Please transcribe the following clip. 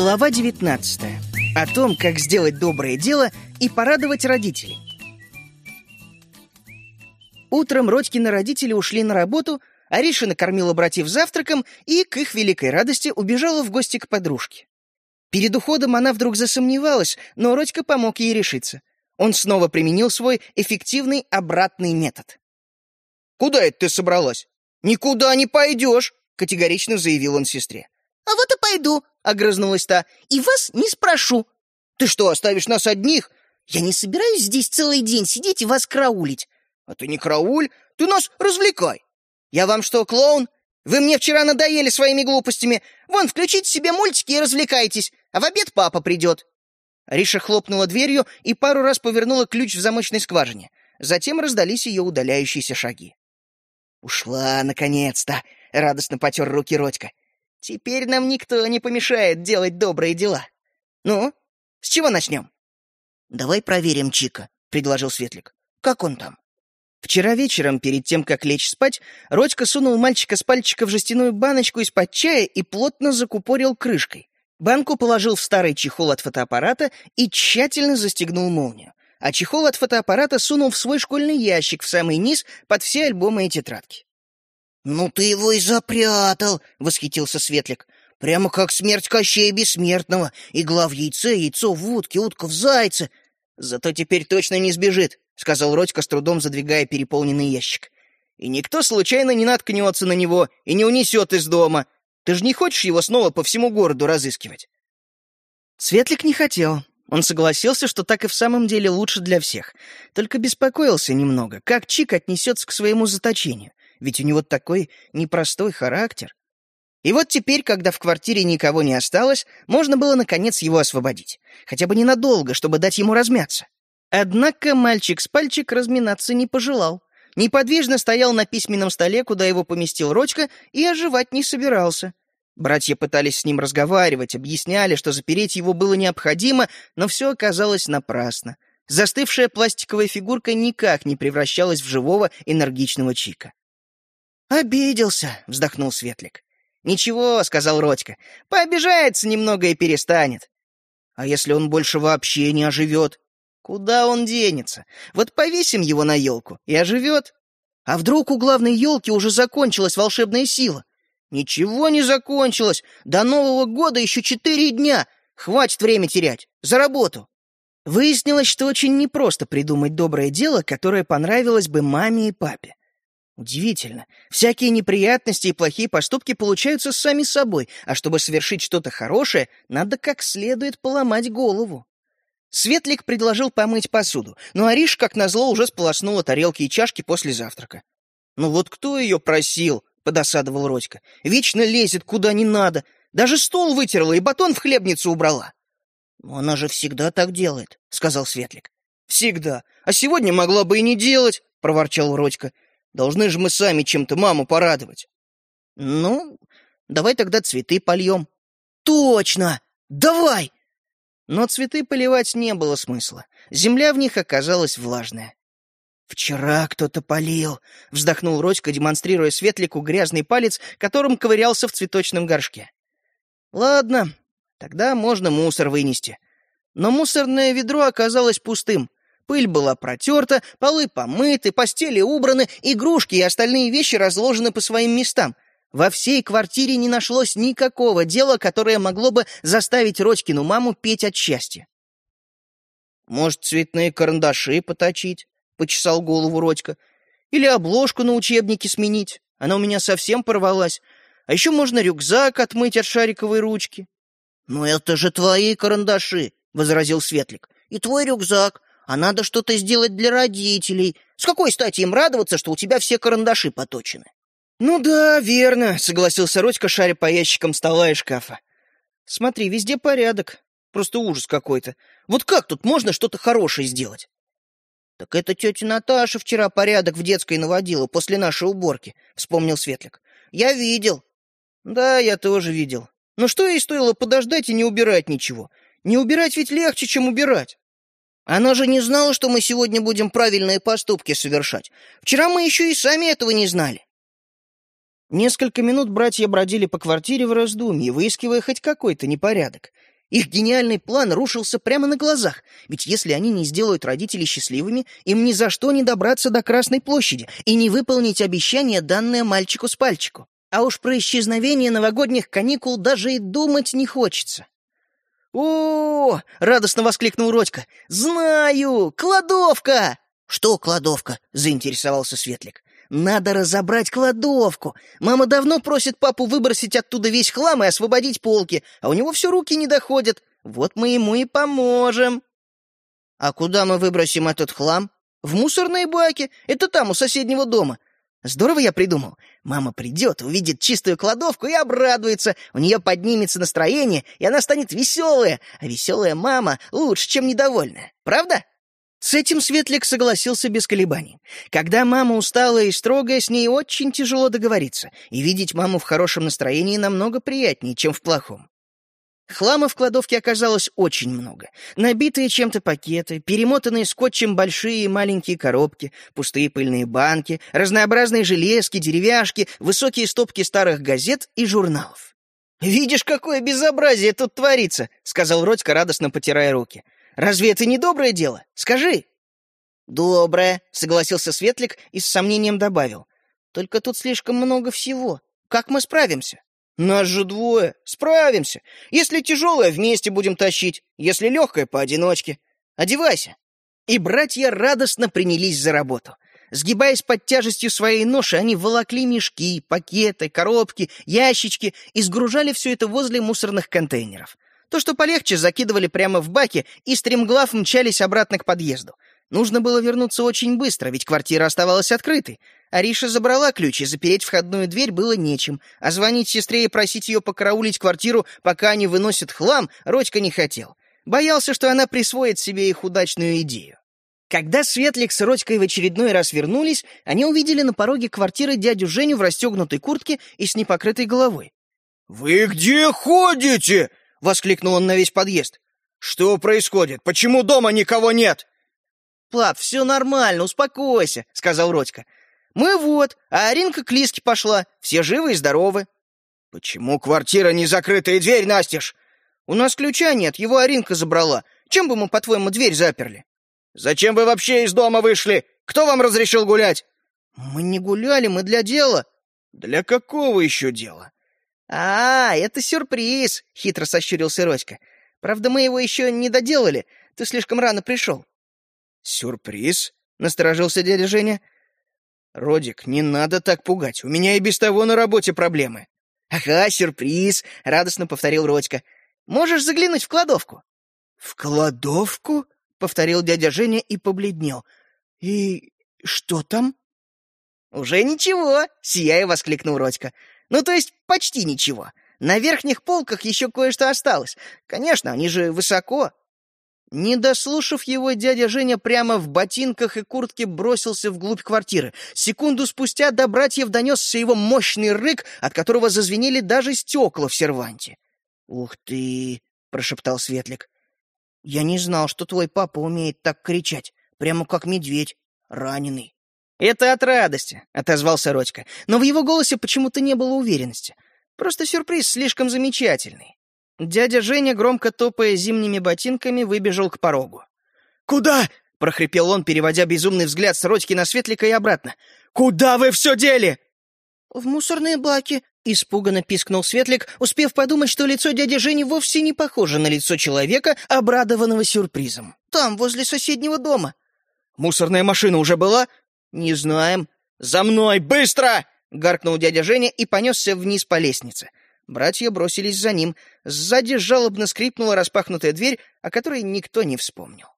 Глава 19. О том, как сделать доброе дело и порадовать родителей. Утром Родькины родители ушли на работу, Ариша накормила братьев завтраком и, к их великой радости, убежала в гости к подружке. Перед уходом она вдруг засомневалась, но Родька помог ей решиться. Он снова применил свой эффективный обратный метод. «Куда это ты собралась? Никуда не пойдешь!» — категорично заявил он сестре. «А вот и пойду», — огрызнулась та, — «и вас не спрошу». «Ты что, оставишь нас одних?» «Я не собираюсь здесь целый день сидеть и вас караулить». «А ты не карауль, ты нас развлекай». «Я вам что, клоун? Вы мне вчера надоели своими глупостями. Вон, включите себе мультики и развлекайтесь, а в обед папа придет». Риша хлопнула дверью и пару раз повернула ключ в замочной скважине. Затем раздались ее удаляющиеся шаги. «Ушла, наконец-то!» — радостно потер руки Родька. «Теперь нам никто не помешает делать добрые дела. Ну, с чего начнем?» «Давай проверим Чика», — предложил Светлик. «Как он там?» Вчера вечером, перед тем, как лечь спать, Родька сунул мальчика с пальчика в жестяную баночку из-под чая и плотно закупорил крышкой. Банку положил в старый чехол от фотоаппарата и тщательно застегнул молнию. А чехол от фотоаппарата сунул в свой школьный ящик в самый низ под все альбомы и тетрадки. «Ну ты его и запрятал!» — восхитился Светлик. «Прямо как смерть Кощея Бессмертного. Игла в яйце, яйцо в утке, утка в зайце. Зато теперь точно не сбежит», — сказал Родька, с трудом задвигая переполненный ящик. «И никто случайно не наткнется на него и не унесет из дома. Ты же не хочешь его снова по всему городу разыскивать?» Светлик не хотел. Он согласился, что так и в самом деле лучше для всех. Только беспокоился немного, как Чик отнесется к своему заточению. Ведь у него такой непростой характер. И вот теперь, когда в квартире никого не осталось, можно было, наконец, его освободить. Хотя бы ненадолго, чтобы дать ему размяться. Однако мальчик с пальчик разминаться не пожелал. Неподвижно стоял на письменном столе, куда его поместил Рочка, и оживать не собирался. Братья пытались с ним разговаривать, объясняли, что запереть его было необходимо, но все оказалось напрасно. Застывшая пластиковая фигурка никак не превращалась в живого энергичного Чика. «Обиделся», — вздохнул Светлик. «Ничего», — сказал Родька, — «пообижается немного и перестанет». «А если он больше вообще не оживет?» «Куда он денется? Вот повесим его на елку, и оживет. А вдруг у главной елки уже закончилась волшебная сила? Ничего не закончилось. До Нового года еще четыре дня. Хватит время терять. За работу. Выяснилось, что очень непросто придумать доброе дело, которое понравилось бы маме и папе. Удивительно. Всякие неприятности и плохие поступки получаются сами собой, а чтобы совершить что-то хорошее, надо как следует поломать голову. Светлик предложил помыть посуду, но Ариш, как назло, уже сполоснула тарелки и чашки после завтрака. Ну вот кто ее просил? подосадовал Родька. «Вечно лезет куда не надо. Даже стол вытерла и батон в хлебницу убрала». «Она же всегда так делает», — сказал Светлик. «Всегда. А сегодня могла бы и не делать», — проворчал Родька. «Должны же мы сами чем-то маму порадовать». «Ну, давай тогда цветы польем». «Точно! Давай!» Но цветы поливать не было смысла. Земля в них оказалась влажная. «Вчера кто-то полил», — вздохнул Родька, демонстрируя Светлику грязный палец, которым ковырялся в цветочном горшке. «Ладно, тогда можно мусор вынести». Но мусорное ведро оказалось пустым. Пыль была протерта, полы помыты, постели убраны, игрушки и остальные вещи разложены по своим местам. Во всей квартире не нашлось никакого дела, которое могло бы заставить Родькину маму петь от счастья. «Может, цветные карандаши поточить?» почесал голову Родька. Или обложку на учебнике сменить. Она у меня совсем порвалась. А еще можно рюкзак отмыть от шариковой ручки. «Ну это же твои карандаши», — возразил Светлик. «И твой рюкзак. А надо что-то сделать для родителей. С какой стати им радоваться, что у тебя все карандаши поточены?» «Ну да, верно», — согласился Родька, шаря по ящикам стола и шкафа. «Смотри, везде порядок. Просто ужас какой-то. Вот как тут можно что-то хорошее сделать?» «Так это тетя Наташа вчера порядок в детской наводила после нашей уборки», — вспомнил Светлик. «Я видел». «Да, я тоже видел. Но что ей стоило подождать и не убирать ничего? Не убирать ведь легче, чем убирать». «Она же не знала, что мы сегодня будем правильные поступки совершать. Вчера мы еще и сами этого не знали». Несколько минут братья бродили по квартире в раздумье, выискивая хоть какой-то непорядок. Их гениальный план рушился прямо на глазах, ведь если они не сделают родителей счастливыми, им ни за что не добраться до Красной площади и не выполнить обещание, данное мальчику с пальчику. А уж про исчезновение новогодних каникул даже и думать не хочется. «О!» — радостно воскликнул Родька. «Знаю! Кладовка!» «Что кладовка?» — заинтересовался Светлик. «Надо разобрать кладовку. Мама давно просит папу выбросить оттуда весь хлам и освободить полки, а у него все руки не доходят. Вот мы ему и поможем». «А куда мы выбросим этот хлам?» «В мусорные баки. Это там, у соседнего дома. Здорово я придумал. Мама придет, увидит чистую кладовку и обрадуется. У нее поднимется настроение, и она станет веселая. А веселая мама лучше, чем недовольная. Правда? С этим Светлик согласился без колебаний. Когда мама усталая и строгая, с ней очень тяжело договориться, и видеть маму в хорошем настроении намного приятнее, чем в плохом. Хлама в кладовке оказалось очень много. Набитые чем-то пакеты, перемотанные скотчем большие и маленькие коробки, пустые пыльные банки, разнообразные железки, деревяшки, высокие стопки старых газет и журналов. «Видишь, какое безобразие тут творится!» — сказал Родька, радостно потирая руки. «Разве это не доброе дело? Скажи!» «Доброе», — согласился Светлик и с сомнением добавил. «Только тут слишком много всего. Как мы справимся?» Нас же двое. Справимся. Если тяжелое, вместе будем тащить. Если легкое, поодиночке. Одевайся. И братья радостно принялись за работу. Сгибаясь под тяжестью своей ноши, они волокли мешки, пакеты, коробки, ящички и сгружали все это возле мусорных контейнеров. То, что полегче, закидывали прямо в баки и стремглав мчались обратно к подъезду. Нужно было вернуться очень быстро, ведь квартира оставалась открытой. Ариша забрала ключ, и запереть входную дверь было нечем, а звонить сестре и просить ее покараулить квартиру, пока они выносят хлам, Родька не хотел. Боялся, что она присвоит себе их удачную идею. Когда Светлик с Родькой в очередной раз вернулись, они увидели на пороге квартиры дядю Женю в расстегнутой куртке и с непокрытой головой. «Вы где ходите?» — воскликнул он на весь подъезд. «Что происходит? Почему дома никого нет?» «Пап, все нормально, успокойся», — сказал Родька. «Мы вот, а Аринка к Лиске пошла, все живы и здоровы». «Почему квартира не закрыта и дверь настежь?» «У нас ключа нет, его Аринка забрала. Чем бы мы, по-твоему, дверь заперли?» «Зачем вы вообще из дома вышли? Кто вам разрешил гулять?» «Мы не гуляли, мы для дела». «Для какого еще дела?» «А, это сюрприз», — хитро сощурился Родька. «Правда, мы его еще не доделали. Ты слишком рано пришел». «Сюрприз?» — насторожился дядя Женя. «Родик, не надо так пугать. У меня и без того на работе проблемы». «Ага, сюрприз!» — радостно повторил Родька. «Можешь заглянуть в кладовку?» «В кладовку?» — повторил дядя Женя и побледнел. «И что там?» «Уже ничего!» — сияя воскликнул Родька. «Ну, то есть почти ничего. На верхних полках еще кое-что осталось. Конечно, они же высоко. Не дослушав его, дядя Женя прямо в ботинках и куртке бросился вглубь квартиры. Секунду спустя до братьев донесся его мощный рык, от которого зазвенели даже стекла в серванте. «Ух ты!» — прошептал Светлик. «Я не знал, что твой папа умеет так кричать, прямо как медведь, раненый». «Это от радости», — отозвался Родька, но в его голосе почему-то не было уверенности. «Просто сюрприз слишком замечательный». Дядя Женя, громко топая зимними ботинками, выбежал к порогу. «Куда?» — прохрипел он, переводя безумный взгляд с Родьки на Светлика и обратно. «Куда вы все дели?» «В мусорные баки», — испуганно пискнул Светлик, успев подумать, что лицо дяди Жени вовсе не похоже на лицо человека, обрадованного сюрпризом. «Там, возле соседнего дома». «Мусорная машина уже была?» «Не знаем». «За мной, быстро!» — гаркнул дядя Женя и понесся вниз по лестнице. Братья бросились за ним. Сзади жалобно скрипнула распахнутая дверь, о которой никто не вспомнил.